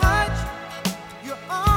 much. You're on.